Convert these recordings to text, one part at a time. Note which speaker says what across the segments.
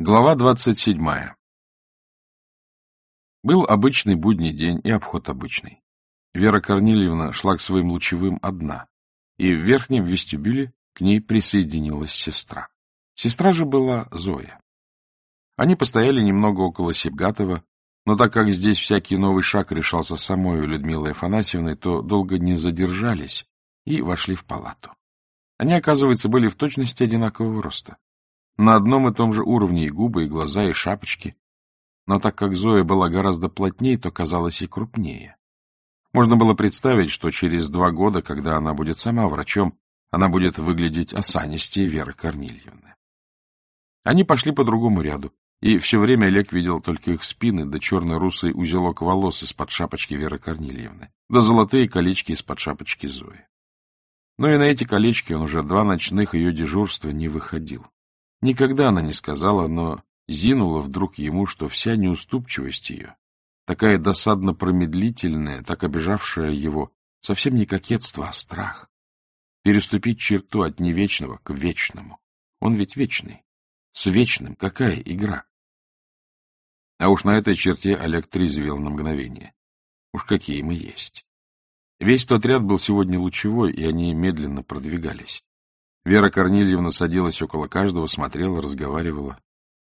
Speaker 1: Глава двадцать седьмая Был обычный будний день и обход обычный. Вера Корнильевна шла к своим лучевым одна, и в верхнем вестибюле к ней присоединилась сестра. Сестра же была Зоя. Они постояли немного около Сибгатова, но так как здесь всякий новый шаг решался самой Людмилой Афанасьевной, то долго не задержались и вошли в палату. Они, оказывается, были в точности одинакового роста. На одном и том же уровне и губы, и глаза, и шапочки. Но так как Зоя была гораздо плотнее, то казалась и крупнее. Можно было представить, что через два года, когда она будет сама врачом, она будет выглядеть осанистее Веры Корнильевны. Они пошли по другому ряду, и все время Олег видел только их спины, да черно-русый узелок волос из-под шапочки Веры Корнильевны, да золотые колечки из-под шапочки Зои. Но и на эти колечки он уже два ночных ее дежурства не выходил. Никогда она не сказала, но зинула вдруг ему, что вся неуступчивость ее, такая досадно промедлительная, так обижавшая его, совсем не кокетство, а страх. Переступить черту от невечного к вечному. Он ведь вечный. С вечным какая игра? А уж на этой черте Олег трезвел на мгновение. Уж какие мы есть. Весь тот ряд был сегодня лучевой, и они медленно продвигались. Вера Корнильевна садилась около каждого, смотрела, разговаривала.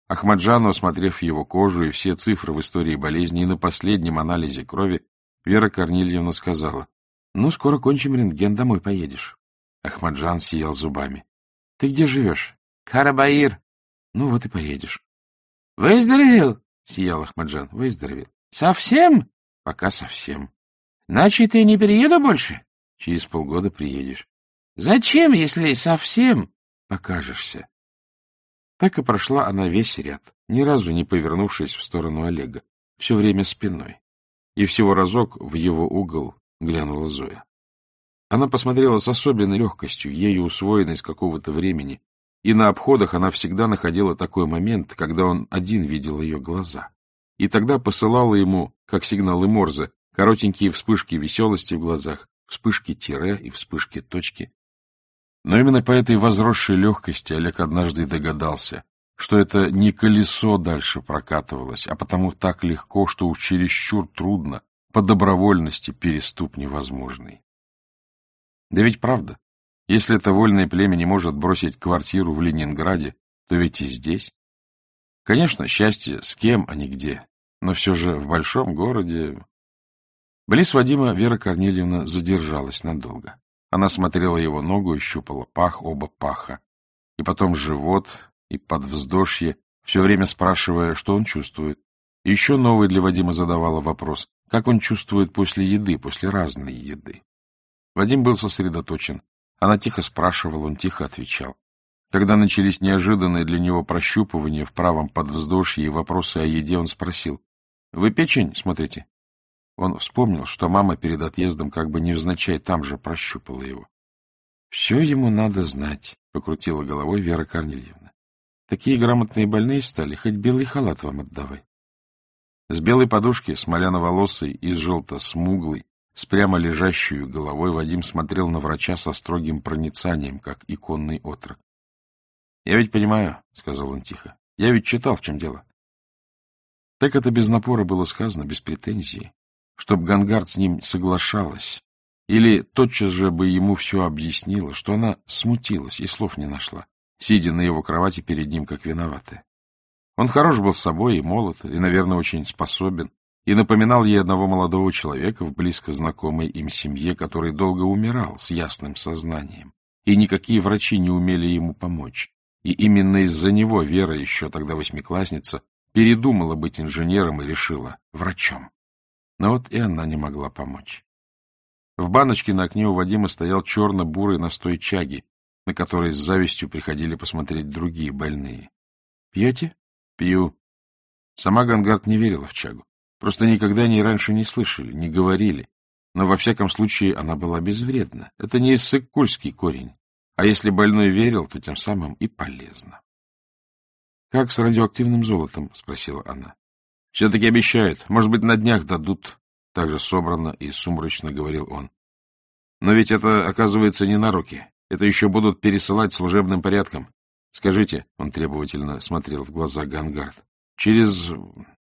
Speaker 1: Ахмаджану, осмотрев его кожу и все цифры в истории болезни и на последнем анализе крови, Вера Корнильевна сказала, — Ну, скоро кончим рентген, домой поедешь. Ахмаджан сиял зубами. — Ты где живешь? — Карабаир. — Ну, вот и поедешь. — Выздоровел? — сиял Ахмаджан. — Выздоровел. — Совсем? — Пока совсем. — Значит, и не перееду больше? — Через полгода приедешь. Зачем, если совсем покажешься? Так и прошла она весь ряд, ни разу не повернувшись в сторону Олега, все время спиной. И всего разок в его угол глянула Зоя. Она посмотрела с особенной легкостью, ею усвоенной с какого-то времени, и на обходах она всегда находила такой момент, когда он один видел ее глаза. И тогда посылала ему, как сигналы Морзе, коротенькие вспышки веселости в глазах, вспышки тире и вспышки точки, но именно по этой возросшей легкости Олег однажды догадался, что это не колесо дальше прокатывалось, а потому так легко, что уж чересчур трудно, по добровольности переступ невозможный. Да ведь правда, если это вольное племя не может бросить квартиру в Ленинграде, то ведь и здесь. Конечно, счастье с кем, а не где, но все же в большом городе... Близ Вадима Вера Корнильевна задержалась надолго. Она смотрела его ногу и щупала пах, оба паха, и потом живот и подвздошье, все время спрашивая, что он чувствует. И еще новый для Вадима задавала вопрос, как он чувствует после еды, после разной еды. Вадим был сосредоточен. Она тихо спрашивала, он тихо отвечал. Когда начались неожиданные для него прощупывания в правом подвздошье и вопросы о еде, он спросил, «Вы печень смотрите?» Он вспомнил, что мама перед отъездом как бы невзначай там же прощупала его. — Все ему надо знать, — покрутила головой Вера Корнильевна. — Такие грамотные больные стали, хоть белый халат вам отдавай. С белой подушки, смоляно-волосой и желто-смуглой, с прямо лежащей головой Вадим смотрел на врача со строгим проницанием, как иконный отрок. — Я ведь понимаю, — сказал он тихо. — Я ведь читал, в чем дело. Так это без напора было сказано, без претензии чтоб Гангард с ним соглашалась, или тотчас же бы ему все объяснила, что она смутилась и слов не нашла, сидя на его кровати перед ним как виноватая. Он хорош был собой и молод, и, наверное, очень способен, и напоминал ей одного молодого человека в близко знакомой им семье, который долго умирал с ясным сознанием, и никакие врачи не умели ему помочь. И именно из-за него Вера, еще тогда восьмиклассница, передумала быть инженером и решила врачом. Но вот и она не могла помочь. В баночке на окне у Вадима стоял черно-бурый настой чаги, на который с завистью приходили посмотреть другие больные. — Пьете? — Пью. Сама Гангард не верила в чагу. Просто никогда ней раньше не слышали, не говорили. Но во всяком случае она была безвредна. Это не иссык-кульский корень. А если больной верил, то тем самым и полезно. — Как с радиоактивным золотом? — спросила она. Все-таки обещают. Может быть, на днях дадут. Так же собранно и сумрачно говорил он. Но ведь это, оказывается, не на руки. Это еще будут пересылать служебным порядком. Скажите, — он требовательно смотрел в глаза Гангард, — через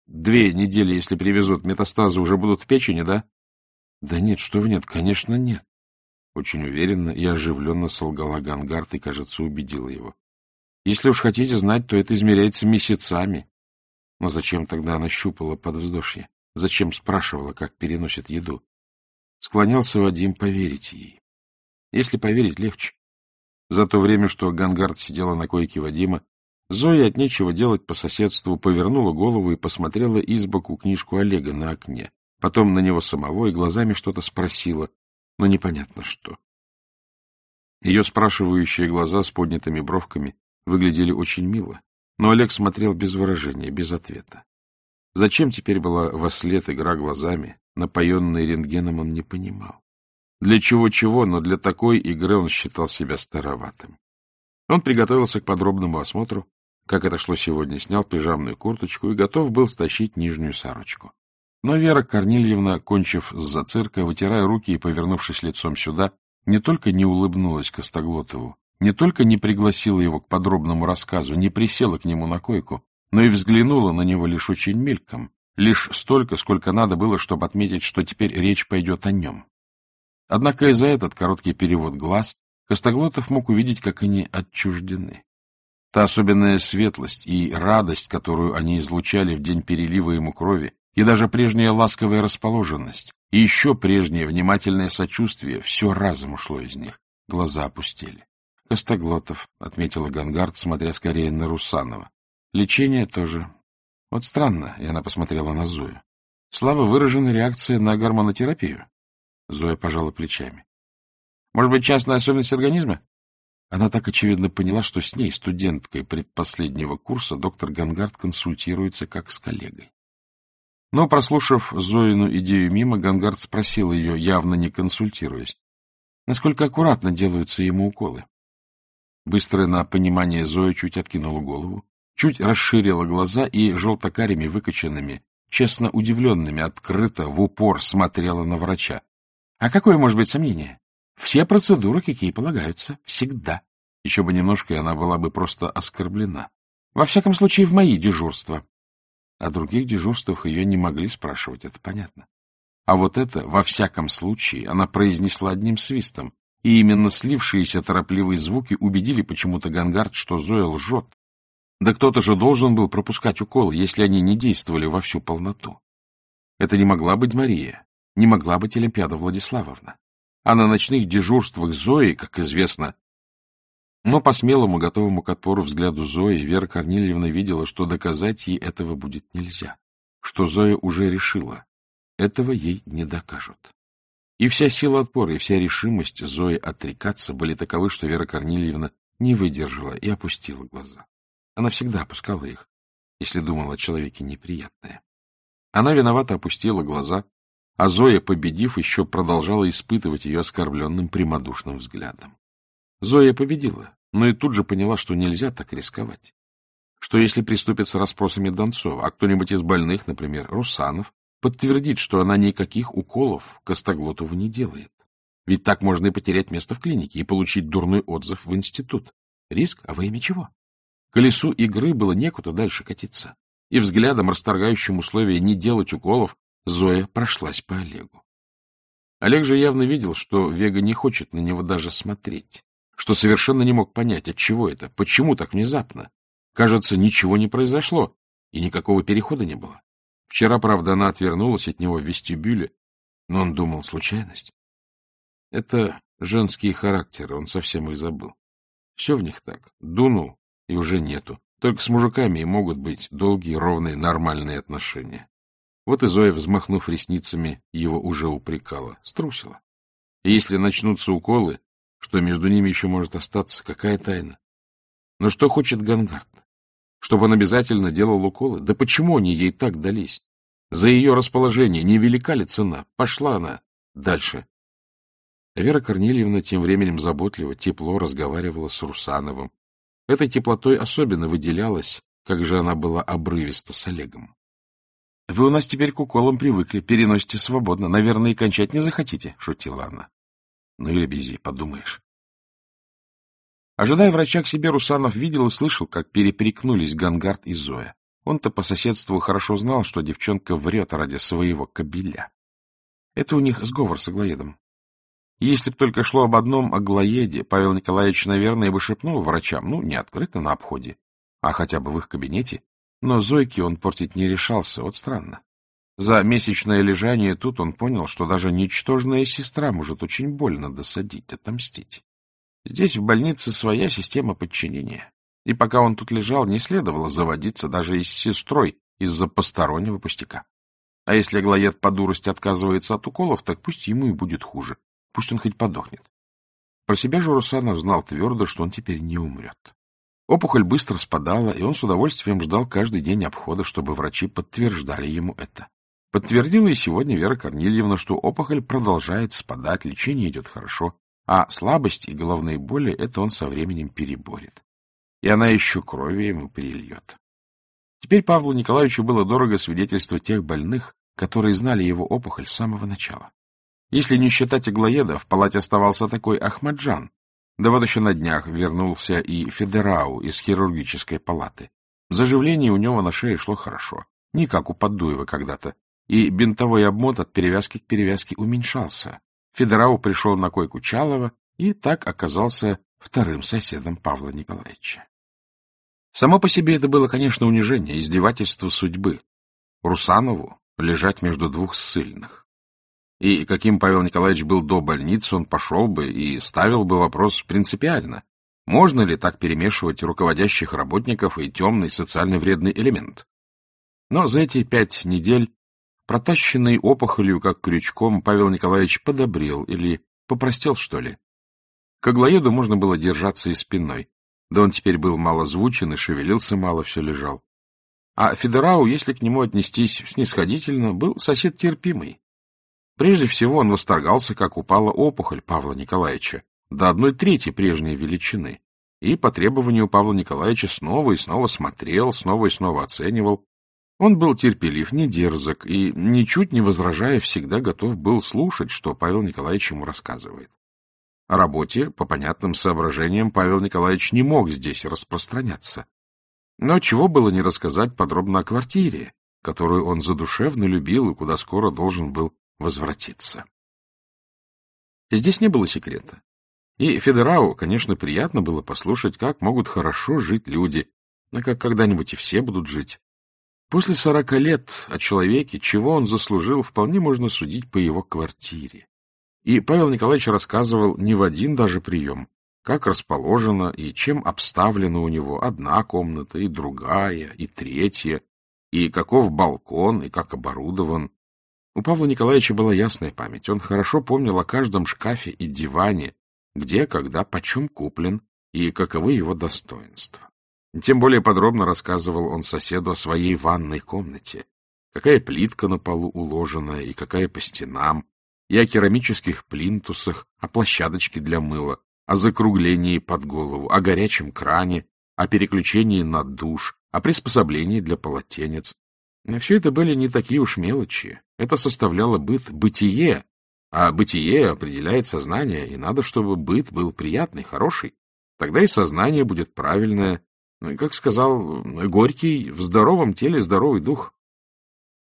Speaker 1: две недели, если привезут, метастазы уже будут в печени, да? — Да нет, что вы нет, конечно, нет. Очень уверенно и оживленно солгала Гангард и, кажется, убедила его. Если уж хотите знать, то это измеряется месяцами. Но зачем тогда она щупала под вздошье? Зачем спрашивала, как переносит еду? Склонялся Вадим поверить ей. Если поверить, легче. За то время, что Гангард сидела на койке Вадима, Зоя от нечего делать по соседству повернула голову и посмотрела избоку книжку Олега на окне, потом на него самого и глазами что-то спросила, но непонятно что. Ее спрашивающие глаза с поднятыми бровками выглядели очень мило, но Олег смотрел без выражения, без ответа. Зачем теперь была во след игра глазами, напоенной рентгеном, он не понимал. Для чего-чего, но для такой игры он считал себя староватым. Он приготовился к подробному осмотру, как это шло сегодня, снял пижамную курточку и готов был стащить нижнюю сорочку. Но Вера Корнильевна, кончив с зацирка, вытирая руки и повернувшись лицом сюда, не только не улыбнулась Костоглотову, не только не пригласила его к подробному рассказу, не присела к нему на койку, но и взглянула на него лишь очень мельком, лишь столько, сколько надо было, чтобы отметить, что теперь речь пойдет о нем. Однако и за этот короткий перевод глаз Костоглотов мог увидеть, как они отчуждены. Та особенная светлость и радость, которую они излучали в день перелива ему крови, и даже прежняя ласковая расположенность, и еще прежнее внимательное сочувствие, все разом ушло из них. Глаза опустили. — Костоглотов, — отметила Гангард, смотря скорее на Русанова. — Лечение тоже. Вот странно, и она посмотрела на Зою. Слабо выражена реакция на гормонотерапию. Зоя пожала плечами. — Может быть, частная особенность организма? Она так очевидно поняла, что с ней, студенткой предпоследнего курса, доктор Гангард консультируется как с коллегой. Но, прослушав Зоину идею мимо, Гангард спросил ее, явно не консультируясь, насколько аккуратно делаются ему уколы. Быстрое на понимание Зоя чуть откинула голову, чуть расширила глаза и желтокарими выкоченными, честно удивленными, открыто, в упор смотрела на врача. А какое может быть сомнение? Все процедуры, какие полагаются, всегда. Еще бы немножко, и она была бы просто оскорблена. Во всяком случае, в мои дежурства. О других дежурствах ее не могли спрашивать, это понятно. А вот это, во всяком случае, она произнесла одним свистом, и именно слившиеся торопливые звуки убедили почему-то Гангард, что Зоя лжет. Да кто-то же должен был пропускать уколы, если они не действовали во всю полноту. Это не могла быть Мария, не могла быть Олимпиада Владиславовна. А на ночных дежурствах Зои, как известно... Но по смелому, готовому к отпору взгляду Зои, Вера Корнильевна видела, что доказать ей этого будет нельзя, что Зоя уже решила. Этого ей не докажут. И вся сила отпора, и вся решимость Зои отрекаться были таковы, что Вера Корнильевна не выдержала и опустила глаза. Она всегда опускала их, если думала о человеке неприятное. Она виновато опустила глаза, а Зоя, победив, еще продолжала испытывать ее оскорбленным прямодушным взглядом. Зоя победила, но и тут же поняла, что нельзя так рисковать. Что если приступит с расспросами Донцова, а кто-нибудь из больных, например, Русанов, подтвердит, что она никаких уколов Костоглотову не делает. Ведь так можно и потерять место в клинике и получить дурной отзыв в институт. Риск, а во имя чего? Колесу игры было некуда дальше катиться. И взглядом, расторгающим условия не делать уколов, Зоя прошлась по Олегу. Олег же явно видел, что Вега не хочет на него даже смотреть, что совершенно не мог понять, от чего это, почему так внезапно. Кажется, ничего не произошло, и никакого перехода не было. Вчера, правда, она отвернулась от него в вестибюле, но он думал, случайность. Это женские характеры, он совсем их забыл. Все в них так. Дунул, и уже нету. Только с мужиками и могут быть долгие, ровные, нормальные отношения. Вот и Зоя, взмахнув ресницами, его уже упрекала. Струсила. И если начнутся уколы, что между ними еще может остаться, какая тайна? Но что хочет Гангард? Чтобы он обязательно делал уколы? Да почему они ей так дались? За ее расположение невелика ли цена? Пошла она дальше. Вера Корнильевна тем временем заботливо, тепло разговаривала с Русановым. Этой теплотой особенно выделялась, как же она была обрывиста с Олегом. — Вы у нас теперь к уколам привыкли, переносите свободно. Наверное, и кончать не захотите, — шутила она. — Ну или бези, подумаешь. Ожидая врача к себе, Русанов видел и слышал, как переприкнулись Гангард и Зоя. Он-то по соседству хорошо знал, что девчонка врет ради своего кобеля. Это у них сговор с Аглоедом. Если б только шло об одном Аглоеде, Павел Николаевич, наверное, бы шепнул врачам, ну, не открыто на обходе, а хотя бы в их кабинете, но Зойке он портить не решался, вот странно. За месячное лежание тут он понял, что даже ничтожная сестра может очень больно досадить, отомстить. Здесь, в больнице, своя система подчинения. И пока он тут лежал, не следовало заводиться даже и с сестрой из-за постороннего пустяка. А если Аглоед по дурости отказывается от уколов, так пусть ему и будет хуже. Пусть он хоть подохнет. Про себя же Русанов знал твердо, что он теперь не умрет. Опухоль быстро спадала, и он с удовольствием ждал каждый день обхода, чтобы врачи подтверждали ему это. Подтвердила и сегодня Вера Корнильевна, что опухоль продолжает спадать, лечение идет хорошо, а слабость и головные боли — это он со временем переборет. И она еще крови ему перельет. Теперь Павлу Николаевичу было дорого свидетельство тех больных, которые знали его опухоль с самого начала. Если не считать иглоеда, в палате оставался такой Ахмаджан. Да вот еще на днях вернулся и Федерау из хирургической палаты. Заживление у него на шее шло хорошо, не как у Поддуева когда-то, и бинтовой обмот от перевязки к перевязке уменьшался. Федерау пришел на койку Чалова и так оказался вторым соседом Павла Николаевича. Само по себе это было, конечно, унижение, издевательство судьбы. Русанову лежать между двух ссыльных. И каким Павел Николаевич был до больницы, он пошел бы и ставил бы вопрос принципиально. Можно ли так перемешивать руководящих работников и темный социально вредный элемент? Но за эти пять недель, протащенный опухолью как крючком, Павел Николаевич подобрел или попростел, что ли. К аглоеду можно было держаться и спиной. Да он теперь был малозвучен и шевелился мало, все лежал. А Федерау, если к нему отнестись снисходительно, был сосед терпимый. Прежде всего он восторгался, как упала опухоль Павла Николаевича до одной трети прежней величины, и по требованию Павла Николаевича снова и снова смотрел, снова и снова оценивал. Он был терпелив, не дерзок и, ничуть не возражая, всегда готов был слушать, что Павел Николаевич ему рассказывает. О работе, по понятным соображениям, Павел Николаевич не мог здесь распространяться. Но чего было не рассказать подробно о квартире, которую он задушевно любил и куда скоро должен был возвратиться. Здесь не было секрета. И Федерау, конечно, приятно было послушать, как могут хорошо жить люди, но как когда-нибудь и все будут жить. После сорока лет о человеке, чего он заслужил, вполне можно судить по его квартире. И Павел Николаевич рассказывал не в один даже прием, как расположено и чем обставлена у него одна комната, и другая, и третья, и каков балкон, и как оборудован, у Павла Николаевича была ясная память. Он хорошо помнил о каждом шкафе и диване, где, когда, почем куплен и каковы его достоинства. Тем более подробно рассказывал он соседу о своей ванной комнате, какая плитка на полу уложена и какая по стенам, и о керамических плинтусах, о площадочке для мыла, о закруглении под голову, о горячем кране, о переключении на душ, о приспособлении для полотенец, все это были не такие уж мелочи. Это составляло быт, бытие. А бытие определяет сознание, и надо, чтобы быт был приятный, хороший. Тогда и сознание будет правильное. Ну, и, как сказал Горький, в здоровом теле здоровый дух.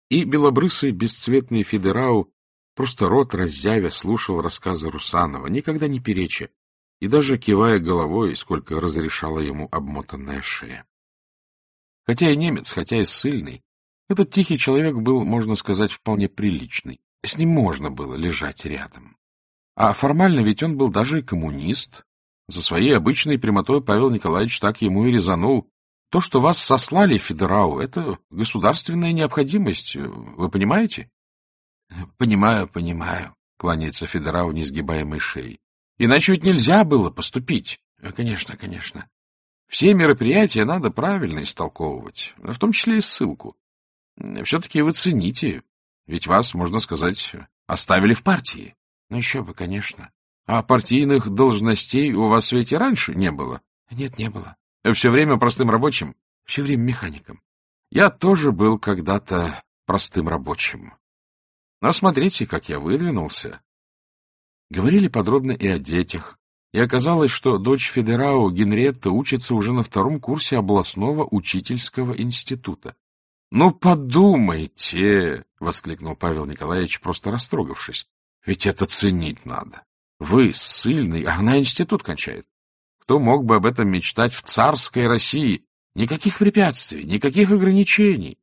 Speaker 1: И белобрысый бесцветный Федерау просто рот раззявя слушал рассказы Русанова, никогда не переча, и даже кивая головой, сколько разрешала ему обмотанная шея. Хотя и немец, хотя и ссыльный, этот тихий человек был, можно сказать, вполне приличный. С ним можно было лежать рядом. А формально ведь он был даже и коммунист. За своей обычной прямотой Павел Николаевич так ему и резанул. То, что вас сослали, Федерау, это государственная необходимость. Вы понимаете? — Понимаю, понимаю, — кланяется Федерау несгибаемой шеей. — Иначе ведь нельзя было поступить. — Конечно, конечно. Все мероприятия надо правильно истолковывать, в том числе и ссылку. Все-таки вы цените, ведь вас, можно сказать, оставили в партии. Ну, еще бы, конечно. А партийных должностей у вас ведь и раньше не было? Нет, не было. Все время простым рабочим? Все время механиком. Я тоже был когда-то простым рабочим. Но смотрите, как я выдвинулся. Говорили подробно и о детях, и оказалось, что дочь Федерау Генриетта учится уже на втором курсе областного учительского института. — Ну, подумайте! — воскликнул Павел Николаевич, просто растрогавшись. — Ведь это ценить надо. Вы ссыльный, а она институт кончает. Кто мог бы об этом мечтать в царской России? Никаких препятствий, никаких ограничений.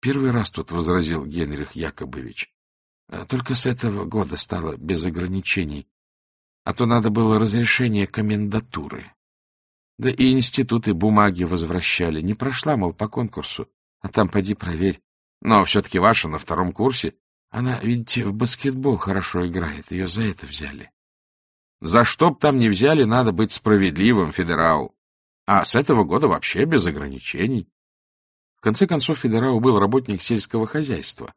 Speaker 1: Первый раз тут возразил Генрих Якобович. «А только с этого года стало без ограничений, а то надо было разрешение комендатуры. Да и институты бумаги возвращали. Не прошла, мол, по конкурсу. А там поди проверь. Но все-таки ваша на втором курсе. Она, видите, в баскетбол хорошо играет. Ее за это взяли. За что б там не взяли, надо быть справедливым, Федерау. А с этого года вообще без ограничений. В конце концов, Федерау был работник сельского хозяйства,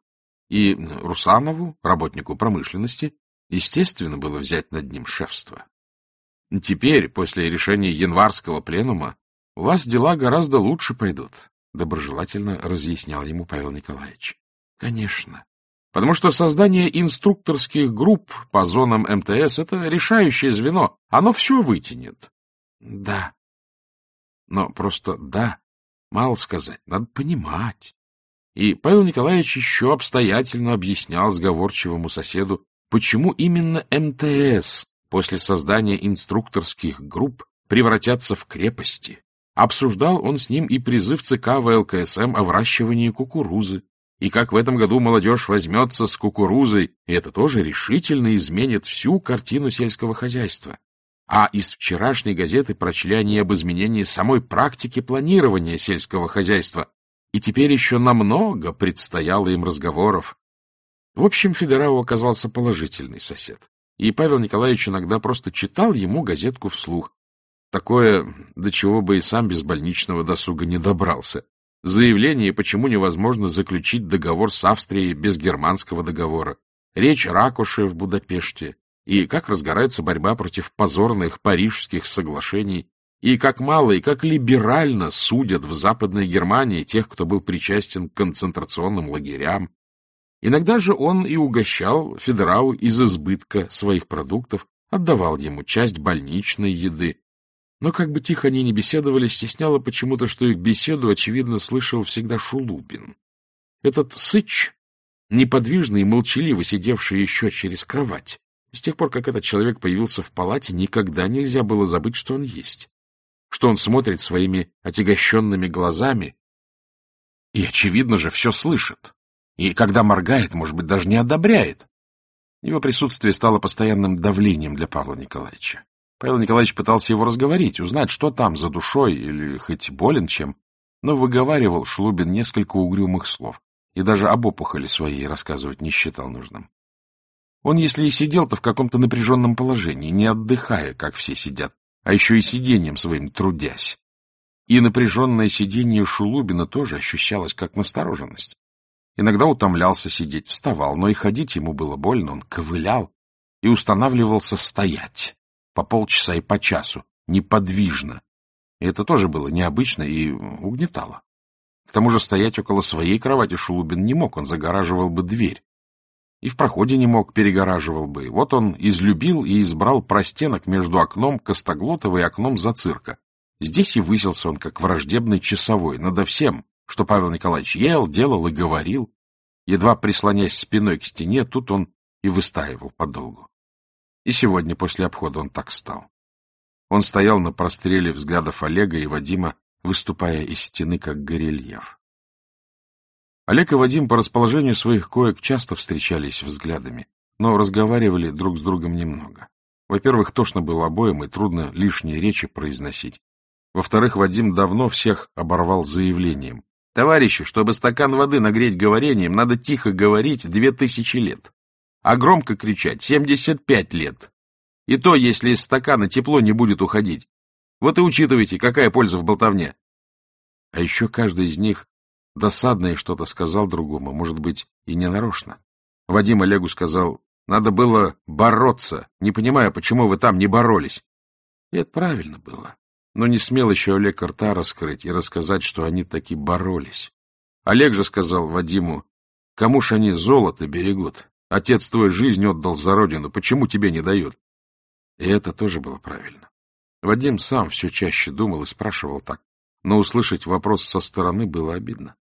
Speaker 1: и Русанову, работнику промышленности, естественно было взять над ним шефство. Теперь, после решения январского пленума, у вас дела гораздо лучше пойдут, — доброжелательно разъяснял ему Павел Николаевич. — Конечно. Потому что создание инструкторских групп по зонам МТС — это решающее звено. Оно все вытянет. — Да. Но просто «да» мало сказать, надо понимать. И Павел Николаевич еще обстоятельно объяснял сговорчивому соседу, почему именно МТС после создания инструкторских групп превратятся в крепости. Обсуждал он с ним и призыв ЦК ВЛКСМ о выращивании кукурузы, и как в этом году молодежь возьмется с кукурузой, и это тоже решительно изменит всю картину сельского хозяйства. А из вчерашней газеты прочли они об изменении самой практики планирования сельского хозяйства, и теперь еще намного предстояло им разговоров. В общем, Федорау оказался положительный сосед, и Павел Николаевич иногда просто читал ему газетку вслух. Такое, до чего бы и сам без больничного досуга не добрался. Заявление, почему невозможно заключить договор с Австрией без германского договора. Речь Ракоши в Будапеште. И как разгорается борьба против позорных парижских соглашений и как мало и как либерально судят в Западной Германии тех, кто был причастен к концентрационным лагерям. Иногда же он и угощал Федерау из избытка своих продуктов, отдавал ему часть больничной еды. Но как бы тихо они ни беседовали, стесняло почему-то, что их беседу, очевидно, слышал всегда Шулубин. Этот сыч, неподвижный и молчаливо сидевший еще через кровать, с тех пор, как этот человек появился в палате, никогда нельзя было забыть, что он есть что он смотрит своими отягощенными глазами и, очевидно же, все слышит. И когда моргает, может быть, даже не одобряет. Его присутствие стало постоянным давлением для Павла Николаевича. Павел Николаевич пытался его разговорить, узнать, что там за душой, или хоть болен чем, но выговаривал Шлубин несколько угрюмых слов и даже об опухоли своей рассказывать не считал нужным. Он, если и сидел, то в каком-то напряженном положении, не отдыхая, как все сидят, а еще и сиденьем своим трудясь. И напряженное сиденье Шулубина тоже ощущалось как настороженность. Иногда утомлялся сидеть, вставал, но и ходить ему было больно, он ковылял и устанавливался стоять по полчаса и по часу, неподвижно. И это тоже было необычно и угнетало. К тому же стоять около своей кровати Шулубин не мог, он загораживал бы дверь. И в проходе не мог, перегораживал бы. Вот он излюбил и избрал простенок между окном Костоглотова и окном Зацирка. Здесь и выселся он, как враждебный часовой, надо всем, что Павел Николаевич ел, делал и говорил. Едва прислонясь спиной к стене, тут он и выстаивал подолгу. И сегодня после обхода он так стал. Он стоял на простреле взглядов Олега и Вадима, выступая из стены, как горельеф. Олег и Вадим по расположению своих коек часто встречались взглядами, но разговаривали друг с другом немного. Во-первых, тошно было обоим, и трудно лишние речи произносить. Во-вторых, Вадим давно всех оборвал заявлением. Товарищи, чтобы стакан воды нагреть говорением, надо тихо говорить две тысячи лет, а громко кричать семьдесят пять лет. И то, если из стакана тепло не будет уходить. Вот и учитывайте, какая польза в болтовне. А еще каждый из них досадное что-то сказал другому, может быть, и не нарочно. Вадим Олегу сказал, надо было бороться, не понимая, почему вы там не боролись. И это правильно было. Но не смел еще Олег рта раскрыть и рассказать, что они таки боролись. Олег же сказал Вадиму, кому ж они золото берегут? Отец твой жизнь отдал за родину, почему тебе не дают? И это тоже было правильно. Вадим сам все чаще думал и спрашивал так, но услышать вопрос со стороны было обидно.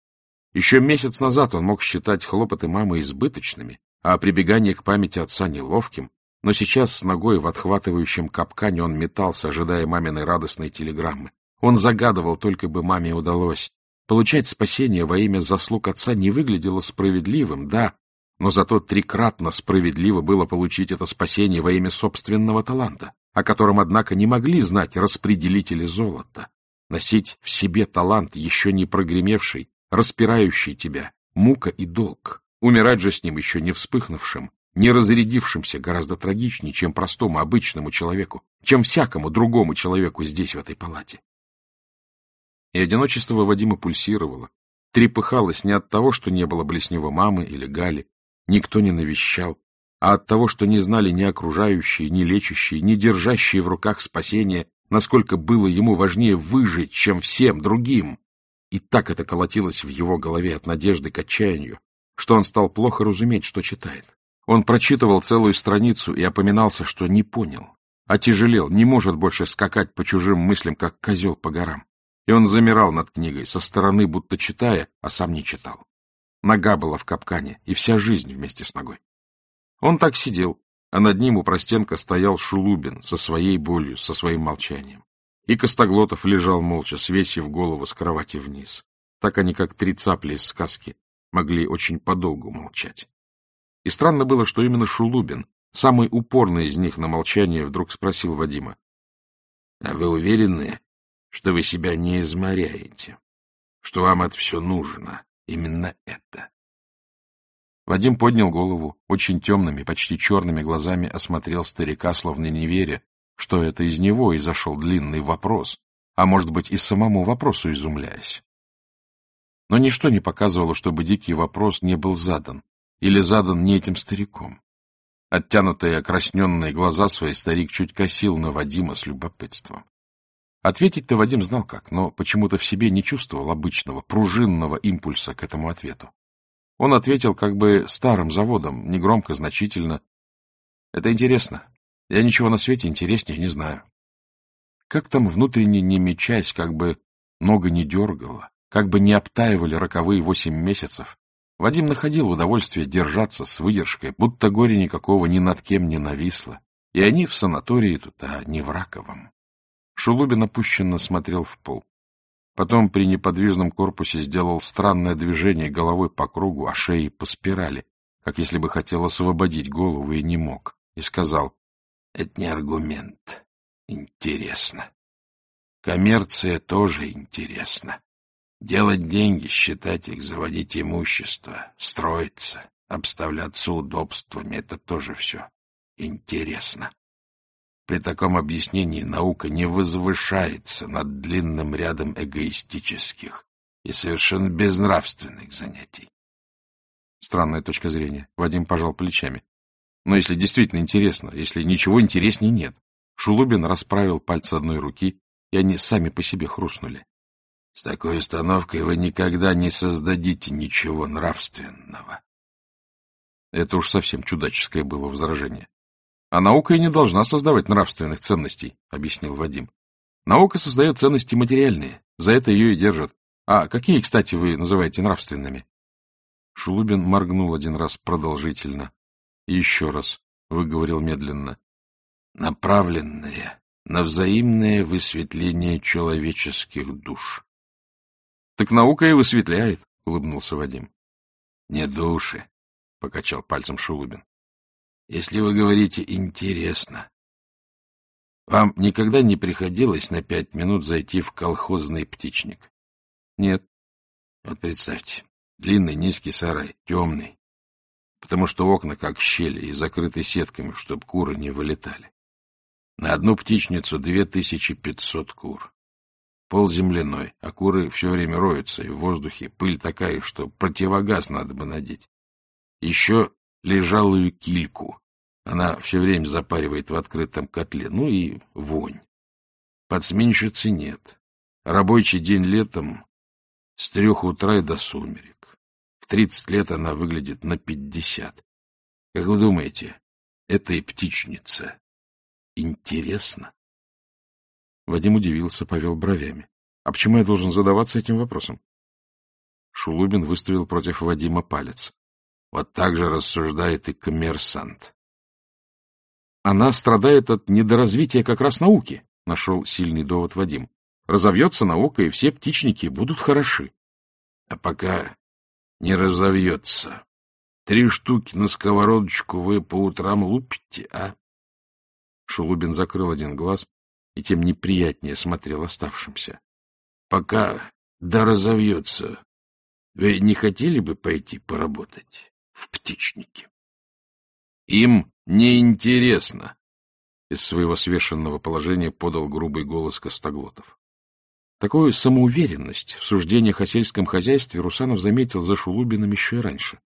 Speaker 1: Еще месяц назад он мог считать хлопоты мамы избыточными, а прибегание к памяти отца неловким, но сейчас с ногой в отхватывающем капкане он метался, ожидая маминой радостной телеграммы. Он загадывал, только бы маме удалось. Получать спасение во имя заслуг отца не выглядело справедливым, да, но зато трикратно справедливо было получить это спасение во имя собственного таланта, о котором, однако, не могли знать распределители золота. Носить в себе талант, еще не прогремевший, распирающий тебя, мука и долг. Умирать же с ним еще не вспыхнувшим, не разрядившимся гораздо трагичнее, чем простому обычному человеку, чем всякому другому человеку здесь, в этой палате. И одиночество Вадима пульсировало, трепыхалось не от того, что не было близ него мамы или Гали, никто не навещал, а от того, что не знали ни окружающие, ни лечащие, ни держащие в руках спасение, насколько было ему важнее выжить, чем всем другим. И так это колотилось в его голове от надежды к отчаянию, что он стал плохо разуметь, что читает. Он прочитывал целую страницу и опоминался, что не понял, отяжелел, не может больше скакать по чужим мыслям, как козел по горам. И он замирал над книгой, со стороны будто читая, а сам не читал. Нога была в капкане, и вся жизнь вместе с ногой. Он так сидел, а над ним у простенка стоял Шулубин со своей болью, со своим молчанием. И Костоглотов лежал молча, свесив голову с кровати вниз. Так они, как три цапли из сказки, могли очень подолгу молчать. И странно было, что именно Шулубин, самый упорный из них на молчание, вдруг спросил Вадима. — А вы уверены, что вы себя не изморяете? Что вам это все нужно? Именно это? Вадим поднял голову, очень темными, почти черными глазами осмотрел старика, словно не веря, что это из него и зашел длинный вопрос, а может быть и самому вопросу изумляясь. Но ничто не показывало, чтобы дикий вопрос не был задан, или задан не этим стариком. Оттянутые окрасненные глаза свои старик чуть косил на Вадима с любопытством. Ответить-то Вадим знал как, но почему-то в себе не чувствовал обычного, пружинного импульса к этому ответу. Он ответил как бы старым заводом, негромко, значительно. Это интересно. Я ничего на свете интереснее не знаю. Как там внутренне не мечась, как бы нога не дергала, как бы не обтаивали роковые восемь месяцев, Вадим находил удовольствие держаться с выдержкой, будто горе никакого ни над кем не нависло. И они в санатории тут, а не в Раковом. Шулубин опущенно смотрел в пол. Потом при неподвижном корпусе сделал странное движение головой по кругу, а шеей по спирали, как если бы хотел освободить голову и не мог, и сказал, — Это не аргумент. Интересно. Коммерция тоже интересна. Делать деньги, считать их, заводить имущество, строиться, обставляться удобствами — это тоже все интересно. При таком объяснении наука не возвышается над длинным рядом эгоистических и совершенно безнравственных занятий. Странная точка зрения. Вадим пожал плечами. Но если действительно интересно, если ничего интереснее нет. Шулубин расправил пальцы одной руки, и они сами по себе хрустнули. С такой установкой вы никогда не создадите ничего нравственного. Это уж совсем чудаческое было возражение. А наука и не должна создавать нравственных ценностей, объяснил Вадим. Наука создает ценности материальные, за это ее и держат. А какие, кстати, вы называете нравственными? Шулубин моргнул один раз продолжительно. И еще раз выговорил медленно. Направленные на взаимное высветление человеческих душ. Так наука и высветляет, — улыбнулся Вадим. — Не души, — покачал пальцем Шулубин. — Если вы говорите «интересно», вам никогда не приходилось на пять минут зайти в колхозный птичник? — Нет. — Вот представьте, длинный низкий сарай, темный, потому что окна как щели и закрыты сетками, чтобы куры не вылетали. На одну птичницу две тысячи пятьсот кур. Пол земляной, а куры все время роются, и в воздухе пыль такая, что противогаз надо бы надеть. Еще лежалую кильку. Она все время запаривает в открытом котле. Ну и вонь. Подсменщицы нет. Рабочий день летом с трех утра и до сумерек. В тридцать лет она выглядит на пятьдесят. Как вы думаете, это и птичница, интересно? Вадим удивился, повел бровями. А почему я должен задаваться этим вопросом? Шулубин выставил против Вадима палец. Вот так же рассуждает и коммерсант. Она страдает от недоразвития как раз науки, нашел сильный довод Вадим. Разовьется наука, и все птичники будут хороши. А пока не разовьется. Три штуки на сковородочку вы по утрам лупите, а? Шулубин закрыл один глаз и тем неприятнее смотрел оставшимся. — Пока да разовьется, вы не хотели бы пойти поработать в птичнике? — Им неинтересно, — из своего свешенного положения подал грубый голос Костоглотов. Такую самоуверенность в суждениях о сельском хозяйстве Русанов заметил за Шулубиным еще и раньше.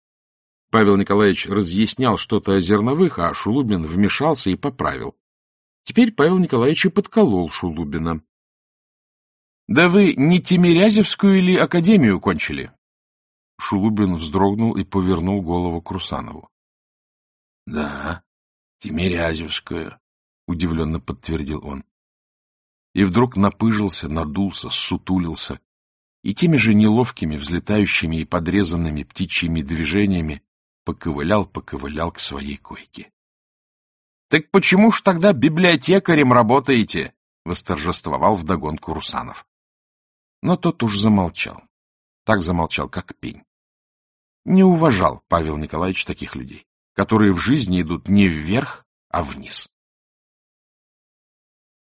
Speaker 1: Павел Николаевич разъяснял что-то о зерновых, а Шулубин вмешался и поправил. Теперь Павел Николаевич и подколол Шулубина. — Да вы не Тимирязевскую или Академию кончили? Шулубин вздрогнул и повернул голову к Русанову. — Да, Тимирязевскую, — удивленно подтвердил он и вдруг напыжился, надулся, сутулился, и теми же неловкими, взлетающими и подрезанными птичьими движениями поковылял-поковылял к своей койке. — Так почему ж тогда библиотекарем работаете? — восторжествовал вдогонку Русанов. Но тот уж замолчал. Так замолчал, как пень. Не уважал Павел Николаевич таких людей, которые в жизни идут не вверх, а вниз.